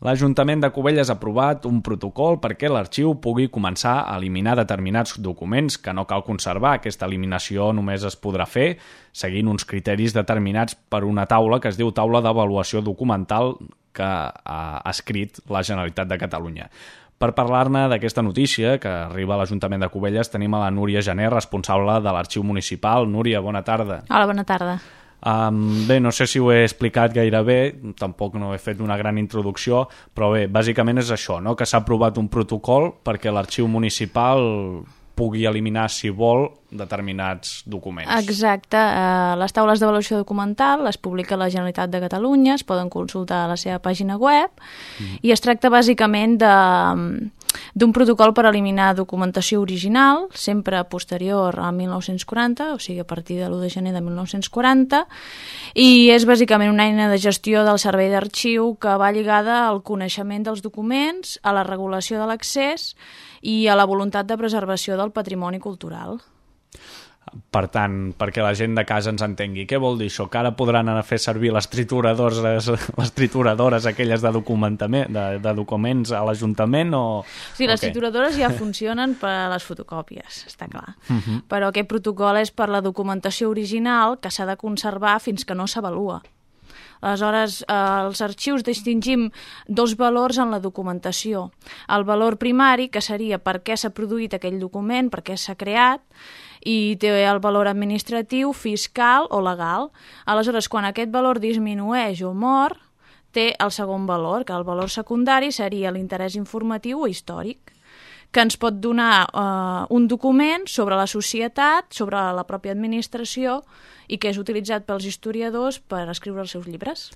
L'Ajuntament de Cubelles ha aprovat un protocol perquè l'arxiu pugui començar a eliminar determinats documents que no cal conservar. Aquesta eliminació només es podrà fer seguint uns criteris determinats per una taula que es diu Taula d'Avaluació Documental que ha escrit la Generalitat de Catalunya. Per parlar-ne d'aquesta notícia que arriba a l'Ajuntament de Cubelles tenim a la Núria Janer, responsable de l'Arxiu Municipal. Núria, bona tarda. Hola, bona tarda. Um, bé, no sé si ho he explicat gaire bé, tampoc no he fet una gran introducció, però bé, bàsicament és això, no? que s'ha aprovat un protocol perquè l'arxiu municipal pugui eliminar, si vol, determinats documents. Exacte. Uh, les taules d'avaluació documental les publica la Generalitat de Catalunya, es poden consultar a la seva pàgina web, mm. i es tracta bàsicament de d'un protocol per eliminar documentació original, sempre posterior a 1940, o sigui, a partir de l'1 de gener de 1940, i és bàsicament una eina de gestió del servei d'arxiu que va lligada al coneixement dels documents, a la regulació de l'accés i a la voluntat de preservació del patrimoni cultural. Per tant, perquè la gent de casa ens entengui, què vol dir això? Que ara podran anar a fer servir les trituradores, les trituradores aquelles de, de, de documents a l'Ajuntament o... Sí, les okay. trituradores ja funcionen per a les fotocòpies, està clar. Uh mhm. -huh. Però aquest protocol és per la documentació original que s'ha de conservar fins que no s'avalua. Aleshores, eh, els arxius distingim dos valors en la documentació. El valor primari, que seria per què s'ha produït aquell document, per què s'ha creat, i té el valor administratiu, fiscal o legal. Aleshores, quan aquest valor disminueix o mor, té el segon valor, que el valor secundari seria l'interès informatiu o històric que ens pot donar eh, un document sobre la societat, sobre la pròpia administració i que és utilitzat pels historiadors per escriure els seus llibres.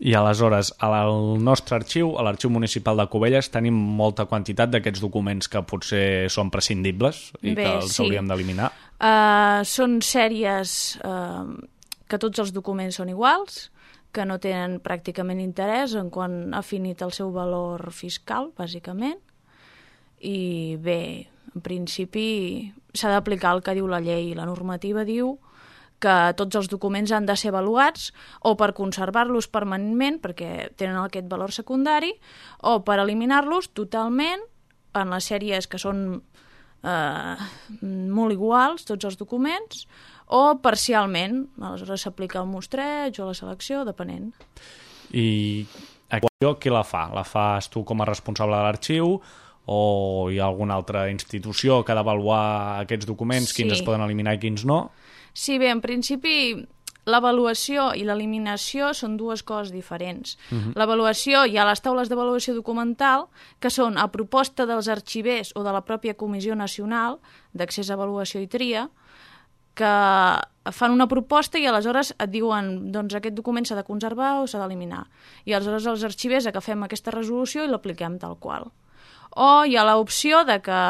I aleshores, al nostre arxiu, a l'arxiu municipal de Cubelles, tenim molta quantitat d'aquests documents que potser són prescindibles i Bé, que els sí. hauríem d'eliminar. Uh, són sèries uh, que tots els documents són iguals, que no tenen pràcticament interès en quan ha finit el seu valor fiscal, bàsicament. I bé, en principi s'ha d'aplicar el que diu la llei. La normativa diu que tots els documents han de ser avaluats o per conservar-los permanentment perquè tenen aquest valor secundari o per eliminar-los totalment en les sèries que són eh, molt iguals, tots els documents, o parcialment. Aleshores s'aplica el mostreig o la selecció, depenent. I això qui la fa? La fas tu com a responsable de l'arxiu o hi ha alguna altra institució que ha d'avaluar aquests documents, sí. quins es poden eliminar i quins no? Sí, bé, en principi l'avaluació i l'eliminació són dues coses diferents. Uh mhm. -huh. L'avaluació, hi ha les taules d'avaluació documental, que són a proposta dels arxivers o de la pròpia Comissió Nacional d'Accés a Avaluació i Tria, que fan una proposta i aleshores et diuen doncs aquest document s'ha de conservar o s'ha d'eliminar. I aleshores els arxivers agafem aquesta resolució i l'apliquem tal qual o hi ha l'opció de que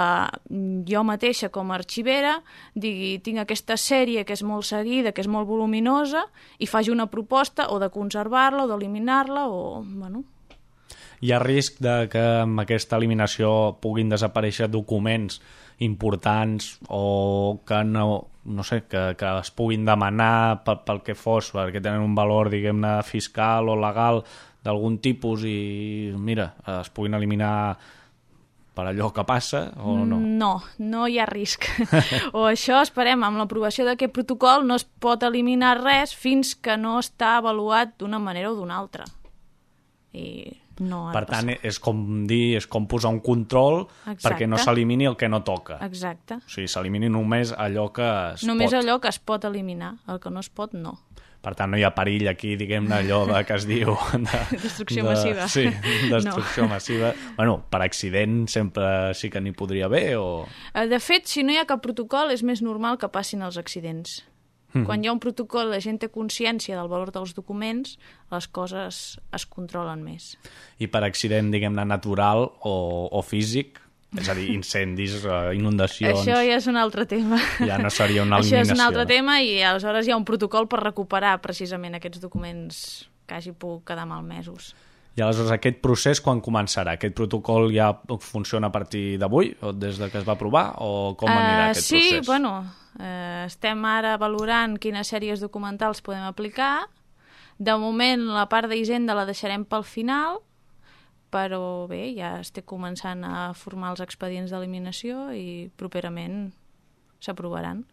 jo mateixa com a arxivera digui tinc aquesta sèrie que és molt seguida, que és molt voluminosa i faci una proposta o de conservar-la o d'eliminar-la o... Bueno. Hi ha risc de que amb aquesta eliminació puguin desaparèixer documents importants o que no, no sé, que, que es puguin demanar pel, pel que fos, perquè tenen un valor, diguem-ne, fiscal o legal d'algun tipus i, mira, es puguin eliminar per allò que passa o no? No, no hi ha risc. o això esperem, amb l'aprovació d'aquest protocol no es pot eliminar res fins que no està avaluat d'una manera o d'una altra. I no per tant, és com dir, és com posar un control Exacte. perquè no s'elimini el que no toca. Exacte. O sigui, s'elimini només allò que es només pot. Només allò que es pot eliminar, el que no es pot, no. Per tant, no hi ha perill aquí, diguem-ne, allò de, que es diu... De, destrucció de, massiva. Sí, destrucció no. massiva. Bueno, per accident sempre sí que n'hi podria haver, o...? Eh, de fet, si no hi ha cap protocol, és més normal que passin els accidents. Mm -hmm. Quan hi ha un protocol, la gent té consciència del valor dels documents, les coses es controlen més. I per accident, diguem-ne, natural o, o físic, és a dir, incendis, uh, inundacions... Això ja és un altre tema. Ja no seria una eliminació. Això és un altre tema i aleshores hi ha un protocol per recuperar precisament aquests documents que hagi pogut quedar malmesos. I aleshores aquest procés quan començarà? Aquest protocol ja funciona a partir d'avui, o des de que es va aprovar, o com uh, anirà aquest sí, procés? Sí, bueno, uh, estem ara valorant quines sèries documentals podem aplicar. De moment la part d'Hisenda la deixarem pel final, però bé, ja estic començant a formar els expedients d'eliminació i properament s'aprovaran.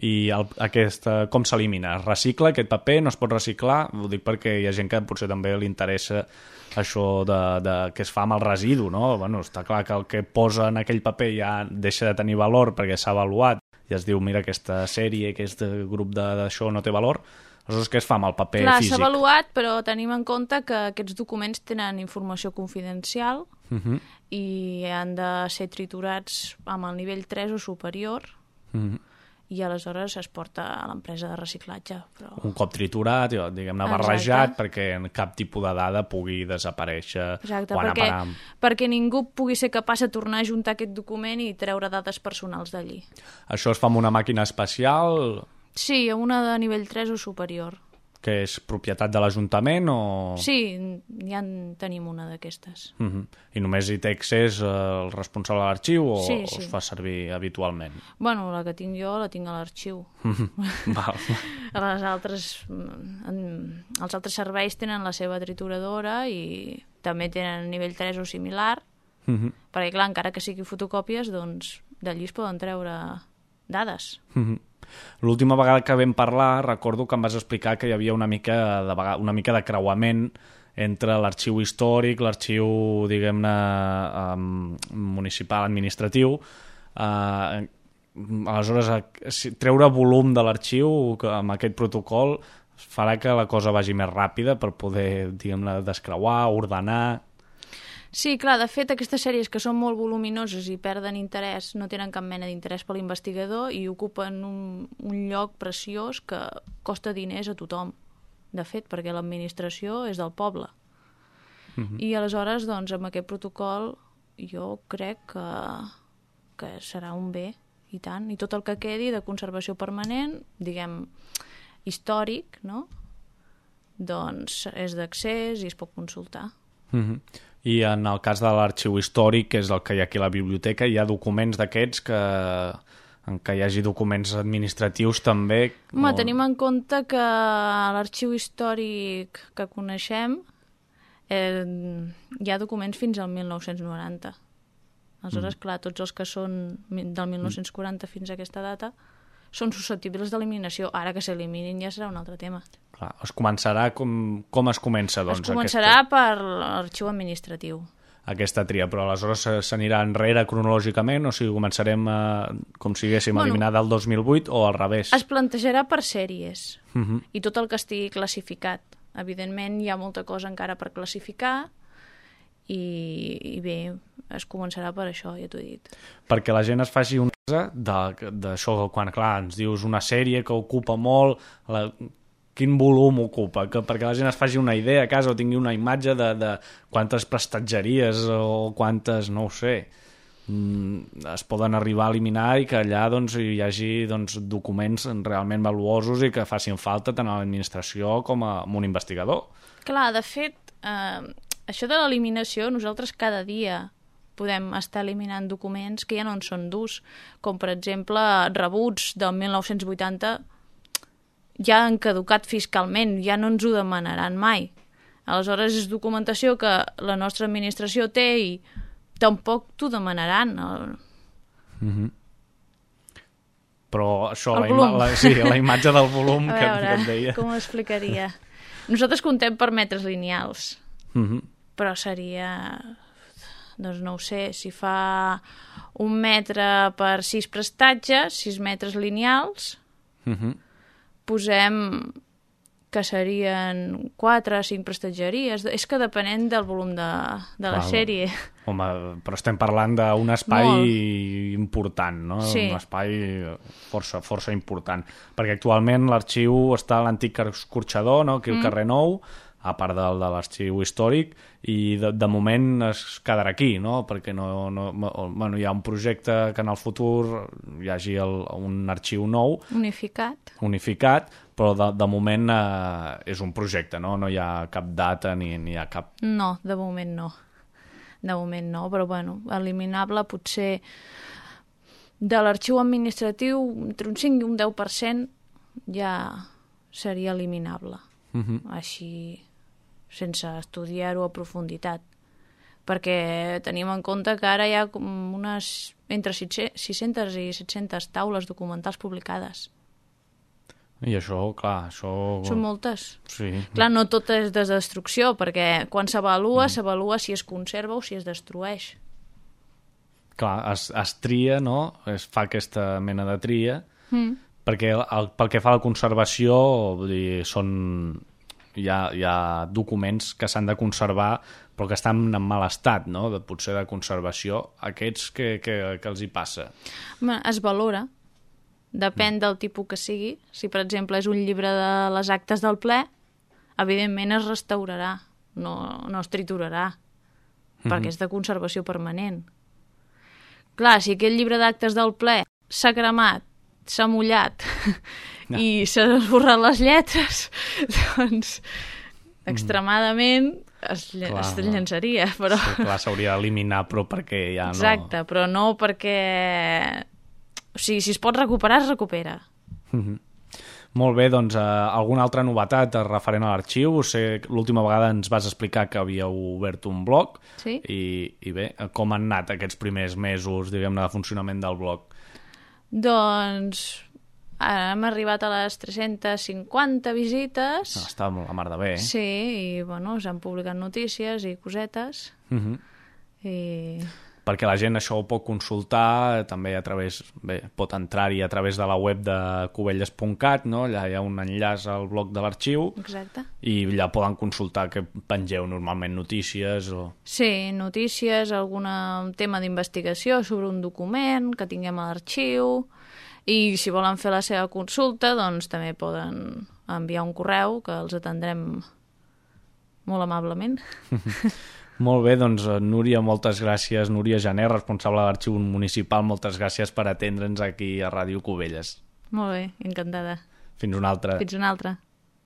I el, aquesta, com s'elimina? Es recicla aquest paper? No es pot reciclar? Ho dic perquè hi ha gent que potser també li interessa això de, de què es fa amb el residu, no? Bueno, està clar que el que posa en aquell paper ja deixa de tenir valor perquè s'ha avaluat i es diu, mira, aquesta sèrie, aquest grup d'això no té valor, Aleshores, què es fa amb el paper Clar, físic? s'ha avaluat, però tenim en compte que aquests documents tenen informació confidencial Uh -huh. i han de ser triturats amb el nivell 3 o superior Uh -huh. i aleshores es porta a l'empresa de reciclatge. Però... Un cop triturat, diguem-ne, barrejat, perquè cap tipus de dada pugui desaparèixer Exacte, quan perquè, aparam. perquè ningú pugui ser capaç de tornar a juntar aquest document i treure dades personals d'allí. Això es fa amb una màquina especial Sí, una de nivell 3 o superior. que és propietat de l'Ajuntament o... Sí, ja en tenim una d'aquestes. Uh -huh. I només hi té accés eh, el responsable de l'arxiu o, Sí, o sí. es fa servir habitualment? Bueno, la que tinc jo la tinc a l'arxiu. Val. Les altres, mm, en, els altres serveis tenen la seva trituradora i també tenen nivell 3 o similar, Uh -huh. perquè clar, encara que sigui fotocòpies, doncs d'allí es poden treure dades. Mhm. L'última vegada que vam parlar recordo que em vas explicar que hi havia una mica de, una mica de creuament entre l'arxiu històric, l'arxiu, diguem-ne, um, municipal administratiu. Uh, aleshores, si- treure volum de l'arxiu amb aquest protocol farà que la cosa vagi més ràpida per poder, diguem-ne, descreuar, ordenar... Sí, clar, de fet, aquestes sèries que són molt voluminoses i perden interès, no tenen cap mena d'interès per l'investigador i ocupen un, un lloc preciós que costa diners a tothom, de fet, perquè l'administració és del poble. I aleshores, doncs, amb aquest protocol jo crec que, que serà un bé, i tant. I tot el que quedi de conservació permanent, diguem, històric, no? doncs és d'accés i es pot consultar. Mhm. I en el cas de l'arxiu històric, que és el que hi ha aquí a la biblioteca, hi ha documents d'aquests que en què hi hagi documents administratius també... Home, o- tenim en compte que l'arxiu històric que coneixem eh, hi ha documents fins al 1990. Aleshores, Mm. clar, tots els que són del 1940 fins a aquesta data són susceptibles d'eliminació. Ara que s'eliminin ja serà un altre tema. Clar, es començarà com, com es comença, doncs, es començarà per l'arxiu administratiu. aquesta, aquesta tria, però aleshores s'anirà enrere cronològicament, o sigui, començarem a, com si haguéssim Bueno. eliminat el 2008 o al revés. Es plantejarà per sèries Mhm. i tot el que estigui classificat. Evidentment, hi ha molta cosa encara per classificar i, i bé, es començarà per això, ja t'ho he dit. perquè la gent es faci de- d'això, quan, clar, ens dius una sèrie que ocupa molt, la, quin volum ocupa, que, perquè la gent es faci una idea a casa o tingui una imatge de, de quantes prestatgeries o quantes, no ho sé, mm, es poden arribar a eliminar i que allà doncs, hi hagi doncs, documents realment valuosos i que facin falta tant a l'administració com a, a un investigador. Clar, de fet, eh, això de l'eliminació, nosaltres cada dia podem estar eliminant documents que ja no en són d'ús, com per exemple rebuts del 1980 ja han caducat fiscalment, ja no ens ho demanaran mai. Aleshores és documentació que la nostra administració té i tampoc t'ho demanaran. El- Però això, El la, ima volum. la, sí, la imatge del volum A que, veure, que et deia. com ho explicaria? Nosaltres contem per metres lineals, Mhm. però seria doncs no ho sé, si fa un metre per sis prestatges, sis metres lineals, Mhm. posem que serien quatre o cinc prestatgeries. És que depenent del volum de, de la sèrie. Home, però estem parlant d'un espai Molt. important, no? Sí. Un espai força, força important. Perquè actualment l'arxiu està a l'antic escorxador, no? aquí al mm. carrer Nou, a part del de l'arxiu històric, i de, de moment es quedarà aquí, no? perquè no, no, bueno, hi ha un projecte que en el futur hi hagi el, un arxiu nou, Unificat. unificat, però de, de moment eh, és un projecte, no? no hi ha cap data ni, ni hi ha cap No, de moment no. De moment no, però bueno, eliminable potser de l'arxiu administratiu entre un 5 i un 10% ja seria eliminable. Mhm. Així, sense estudiar-ho a profunditat. perquè tenim en compte que ara hi ha com unes entre 600 i 700 taules documentals publicades. I això, clar, això... Són moltes. Sí. Clar, no tot és de destrucció, perquè quan s'avalua, mm. s'avalua si es conserva o si es destrueix. Clar, es, es tria, no? Es fa aquesta mena de tria, Mm. perquè el, pel que fa a la conservació, vull dir, són... Hi ha, hi ha documents que s'han de conservar però que estan en mal estat, no? De, potser de conservació. Aquests, què, què, què els hi passa? Bé, es valora. Depèn del tipus que sigui. Si, per exemple, és un llibre de les actes del ple, evidentment es restaurarà, no, no es triturarà, perquè és de conservació permanent. Clar, si aquest llibre d'actes del ple s'ha cremat, s'ha mullat No. i s'han esborrat les lletres, doncs extremadament es, Clar, es llançaria, però... Sí, clar, s'hauria d'eliminar, però perquè ja no... Exacte, però no perquè... O sigui, si es pot recuperar, es recupera. Molt bé, doncs eh, alguna altra novetat referent a l'arxiu? Sé l'última vegada ens vas explicar que havíeu obert un blog Sí. i, i bé, com han anat aquests primers mesos, diguem-ne, de funcionament del blog? Doncs hem arribat a les 350 visites. No, està molt la mar de bé, eh? Sí, i bueno, s'han publicat notícies i cosetes. Mhm. I... perquè la gent això ho pot consultar també a través, bé, pot entrar-hi a través de la web de cubelles.cat, no? allà hi ha un enllaç al blog de l'arxiu Exacte. i allà poden consultar que pengeu normalment notícies o... Sí, notícies, algun tema d'investigació sobre un document que tinguem a l'arxiu i si volen fer la seva consulta doncs també poden enviar un correu que els atendrem molt amablement. Molt bé, doncs eh, Núria, moltes gràcies. Núria Janer, responsable de l'arxiu municipal, moltes gràcies per atendre'ns aquí a Ràdio Cubelles. Molt bé, encantada. Fins una altra. Fins una altra.